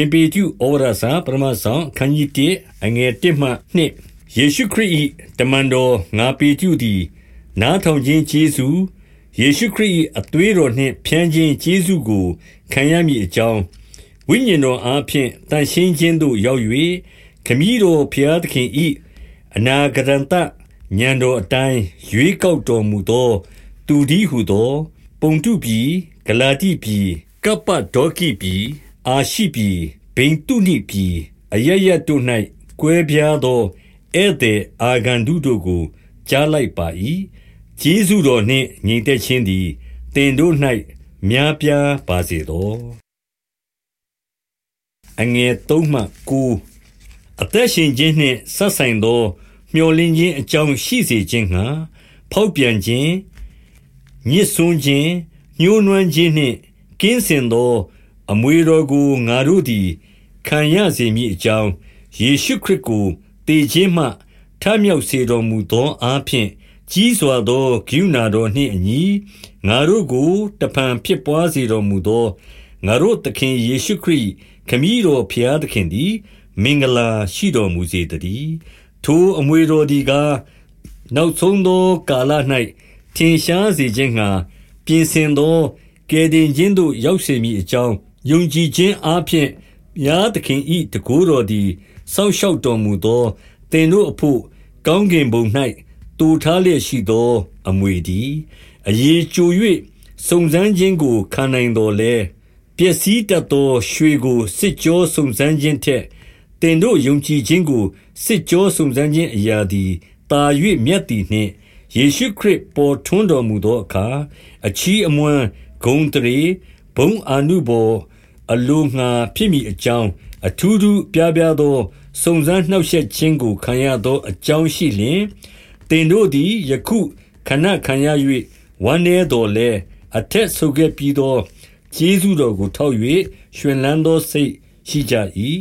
ရှင်ပေတုဩဝါဒစာပထမဆောင်ခန်းကြီး1အငယ်1မှ2ယေရှုခရစ်၏တမန်တော်ငါပေတုသည် နားထောင်ခြင်းကျေးဇူးယေရှုခရစ်၏အသွေးတော်နှင့်ဖြန်းခြင်းကျေးဇူးကိုခံရမည်အကြောင်းဝိညာဉ်တော်အားဖြင့်တန်ရှင်းခြင်းသို့ရောက်၍ခမည်းတော်ဖျားသခင်၏အနာဂရန်တညံတော်အတိုင်းရွေးကောက်တော်မူသော သူဒီဟုသော ပုံတုပြည်ဂလာတိပြည်ကပ္ပဒေါကိပြည် အာရှိပြည်ဘိန်တုနိပြည် အရရတို့၌ကွဲပြားသော ဧည့်သည်အာဂန္တုတို့ကို ကြားလိုက်ပါ၏ကျေးဇူးတော်နှင့်ညီတက်ခြင်းသည်တင်တို့၌များပြားပါစေသောအငယ်3မှ9အသက်ရှင်ခြင်းနှင့်ဆက်ဆိုင်သောမျော်လင့်ခြင်း အကြောင်းရှိစေခြင်းငှာဖောက်ပြန်ခြင်း ညစ်စွန်းခြင်း ညှိုးနွမ်းခြင်းနှင့် ကင်းစင်သော အမွေတော်ကို ငါတို့သည် ခံရစေမည်အကြောင်း ယေရှုခရစ်ကိုတည်ခြင်းမှ ထမြောက်စေတော်မူသောအားဖြင့် ကြီးစွာသောဂိူနာတော်နှင့်အညီ ငါတို့ကို တဖန်ဖြစ်ပွားစေတော်မူသော ငါတို့သခင်ယေရှုခရစ် ခမည်းတော်ဖျားသခင်သည် မင်္ဂလာရှိတော်မူစေတည်း ထိုအမွေတော်ဒီကား နောက်ဆုံးသောကာလ၌ထင်ရှားစေခြင်းငှာပြင်ဆင်သော ကယ်တင်ခြင်းသို့ ရောက်စေမည်အကြောင်း ယုံကြည်ခြင်းအားဖြင့်မြားသခင်ဤတကိုးတော်သည်စောင့်ရှောက်တော်မူသောသင်တို့အဖို့ကောင်းကင်ဘုံ၌တူထားလျက်ရှိသော အမွေဒီအရေးကြို၍စုံစမ်းခြင်းကိုခံနိုင်တော်လဲပျက်စီးတတ်သောရွှေကိုစစ်ကြောစုံစမ်းခြင်းထက်တင်တို့ယုံကြည်ခြင်းကိုစစ်ကြောစုံစမ်းခြင်းအရာသည်တာ၍မြတ်သည်နှင့်ယေရှုခရစ်ပေါ်ထွန်းတော်မူသောအခါအချီးအမွမ်းဂုံတရေဘုံအာနုဘော အလိုငှာဖြစ်မိအကြောင်း အထူးထူးပြပြသော စုံစမ်းနှောက်ယှက်ခြင်းကို ခံရသောအကြောင်းရှိလျင်တင်တို့သည် ယခုခဏခံရ၍ဝမ်းနည်းတော်လဲအထက်ဆုခဲ့ပြီးသော ကျေးဇူးတော်ကို ထောက်၍ရှင်လန်းသောစိတ်ရှိကြ၏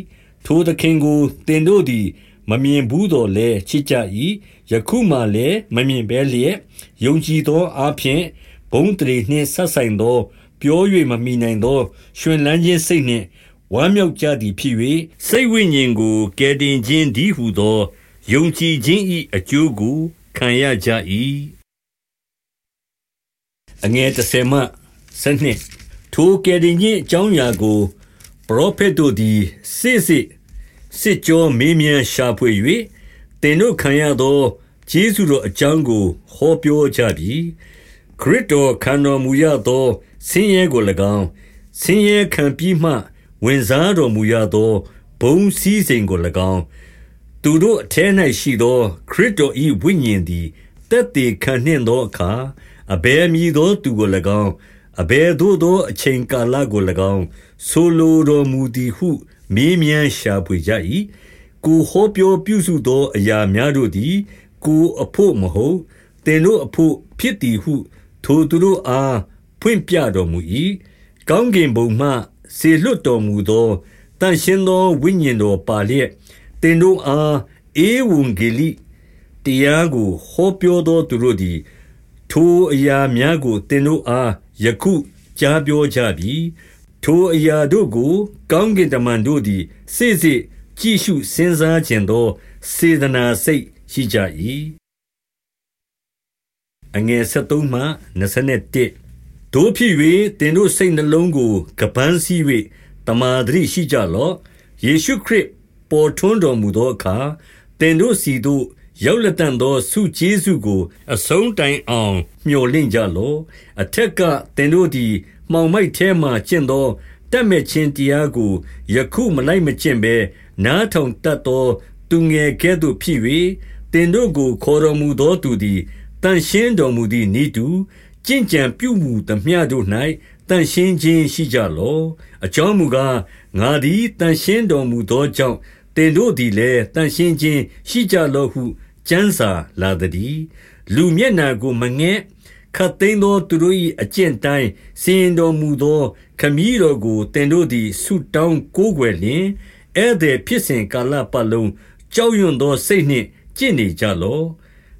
ထိုသခင်ကိုတင်တို့သည် မမြင်ဘူးတော်လဲချစ်ကြ၏ယခုမှလည်း မမြင်ဘဲလျက် ယုံကြည်သောအဖျင်ဘုံတရေနှင့်ဆက်ဆိုင်သော ပြော၍မမိနိုင်သော ရှင်လန်းခြင်းစိတ်နှင့်ဝမ်းမြောက်ကြသည်ဖြစ်၍စိတ်ဝိညာဉ်ကိုကယ်တင်ခြင်းဒီဟုသောယုံကြည်ခြင်း၏အကျိုးကိုခံရကြ၏အငယ်30မှ7ထိုကယ်တင်ခြင်းအကြောင်းအရာကိုပရောဖက်တို့သည်စစ်စစ်စစ်ကြောမေးမြန်းရှာဖွေ၍တင်တို့ခံရသောကျေးဇူးတော်အကြောင်းကိုဟောပြောကြပြီ ခရစ်တော်ခံတော်မူရသောဆင်းရဲကို၎င်းဆင်းရဲခံပြီးမှ ဝင်စားတော်မူရသောဘုံစည်းစိမ်ကို၎င်းသူတို့အထဲ၌ရှိသော ခရစ်တော်၏ဝိညာဉ်သည်တက်တည်ခံနှင့်သောအခါအဘယ်မည်သောသူကို၎င်းအဘယ်သို့သောအချိန်ကာလကို၎င်းဆိုလိုတော်မူသည်ဟု မေးမြန်းရှာဖွေကြ၏ကိုဟောပြောပြုစုသော အရာများတို့သည် ကိုအဖို့မဟုတ်တင်တို့အဖို့ဖြစ်သည်ဟု ထိုသူတို့အား ဖွင့်ပြတော်မူ၏ကောင်းကင်ဘုံမှဆေလွတ်တော်မူသောတန်ရှင်းသော ဝိညာဉ်တော်ပါလျက်တင်တို့အား ဧဝံဂေလိတရားကို ဟောပြောသောသူတို့သည် ထိုအရာများကိုတင်တို့အား ယခုကြားပြောကြပြီ ထိုအရာတို့ကို ကောင်းကင်တမန်တို့သည်စိစိကြည့်ရှုစဉ်းစားခြင်းသော စေတနာစိတ်ရှိကြ၏ အငယ်73မှ21တို့ဖြစ်၍တင်တို့စိတ်နှလုံးကိုကပန်းစည်း၍တမာတရိရှိကြလော့ယေရှုခရစ်ပေါ်ထွန်းတော်မူသောအခါတင်တို့စီတို့ရောက်လက်တန်သောဆုကျေးဇူးကိုအဆုံးတိုင်အောင်မျှော်လင့်ကြလော့အထက်ကတင်တို့သည်မှောင်မိုက်ထဲမှကျင့်သောတတ်မဲ့ခြင်းတရားကိုယခုမလိုက်မကျင့်ဘဲနားထောင်တတ်သော သူငယ်ကဲ့သို့ဖြစ်၍တင်တို့ကိုခေါ်တော်မူသောသူသည် တန်ရှင်းတော်မူသည့်ဤသူကြင်ကြံပြုမှုသမျှတို့၌တန်ရှင်းခြင်းရှိကြလောအကြောင်းမူကားငါသည်တန်ရှင်းတော်မူသောကြောင့်တင်တို့သည်လည်းတန်ရှင်းခြင်းရှိကြလောဟုကျမ်းစာလာသည်လူမျက်နာကိုမငဲ့ခတ်သိမ်းသောသူတို့၏အကျင့်တိုင်းစီရင်တော်မူသောခမည်းတော်ကိုတင်တို့သည်ဆုတောင်းကိုးကွယ်လျင်ဧည့်သည်ဖြစ်စဉ်ကာလပတ်လုံးကြောက်ရွံ့သောစိတ်နှင့်ကျင့်နေကြလော့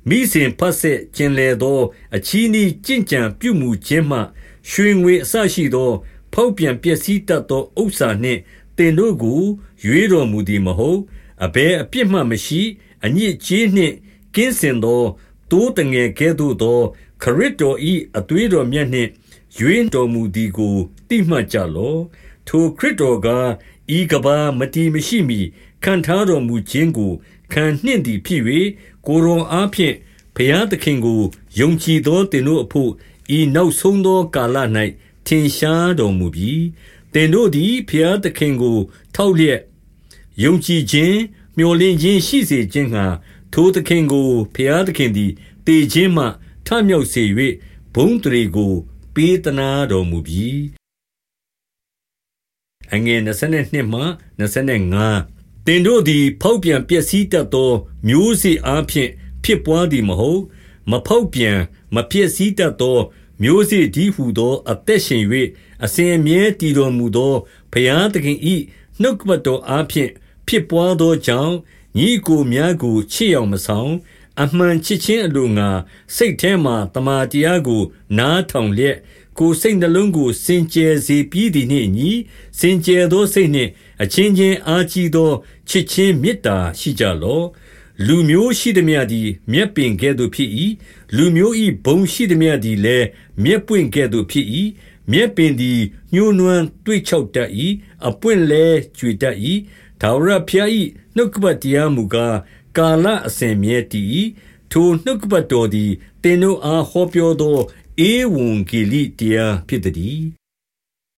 မိစဉ်ဖတ်ဆက်ကျင်လေသော အချီးနှီးကြင်ကြံပြုမှုခြင်းမှ ရွှေငွေအဆရှိသော ဖောက်ပြန်ပျက်စီးတတ်သောဥစ္စာနှင့်သင်တို့ကိုရွေးတော်မူသည်မဟုတ်။အဘယ်အပြစ်မျှမရှိ၊အညစ်အကြေးနှင့်ကင်းစင်သောသိုးသငယ်ကဲ့သို့သော ခရစ်တော်၏အသွေးတော်မြတ်နှင့်ရွေးတော်မူသည်ကိုသိမှတ်ကြလော့။ထိုခရစ်တော်ကား၊ဤကမ္ဘာမတည်မရှိမှီခန့်ထားတော်မူခြင်းကို ခံနှင့်သည်ဖြစ်၍၊ကိုယ်တော်အားဖြင့်ဘုရားသခင်ကိုယုံကြည်သောသင်တို့အဘို့ဤနောက်ဆုံးသောကာလ၌ထင်ရှားတော်မူပြီ။သင်တို့သည်ဘုရားသခင်ကို ထောက်လျက်ယုံကြည်ခြင်း၊မြော်လင့်ခြင်းရှိစေခြင်းငှါ၊ထိုသခင်ကိုဘုရားသခင်သည်သေခြင်းမှထမြောက်စေ၍၊ဘုန်းအသရေကို ပေးသနားတော်မူပြီ။ သင်တို့သည် ဖောက်ပြန်ပျက်စီးတတ်သော မျိုးစေ့အားဖြင့် ဖြစ်ဘွားသည်မဟုတ်။မဖောက်ပြန်မပျက်စီးတတ်သော မျိုးစေ့တည်းဟူသော အသက်ရှင်၍၊အစဉ်အမြဲတည်တော်မူသော ဘုရားသခင်၏နှုတ်ကပတ်တော်အားဖြင့် ဖြစ်ဘွားသောကြောင့်၊ညီအစ်ကိုများကို ချစ်ယောင်မဆောင်၊အမှန်ချစ်ခြင်းအလိုငှါ စိတ်ထဲမှာ သမ္မာတရားကို နားထောင်လျက်၊ကိုယ်စိတ်နှလုံးကို စင်ကြယ်စေပြီးသည်နှင့်အညီ၊စင်ကြယ်သောစိတ်နှင့် အချင်းချင်းအားကြီးသောချစ်ခြင်းမေတ္တာရှိကြလော့။လူမျိုးရှိသမျှသည်မြက်ပင်ကဲ့သို့ဖြစ်၏။လူမျိုး၏ဘုန်းရှိသမျှသည်လည်းမြက်ပွင့်ကဲ့သို့ဖြစ်၏။မြက်ပင်သည်ညှိုးနွမ်းသွေ့ခြောက်တတ်၏။အပွင့်လည်းကြွေတတ်၏။ထာဝရဘုရား၏နှုတ်ကပတ်တရားမူကား၊ကာလအစဉ်အမြဲတည်၏။ထိုနှုတ်ကပတ်တော်သည်သင်တို့အားဟောပြောသောဧဝံဂေလိတရားဖြစ်သတည်း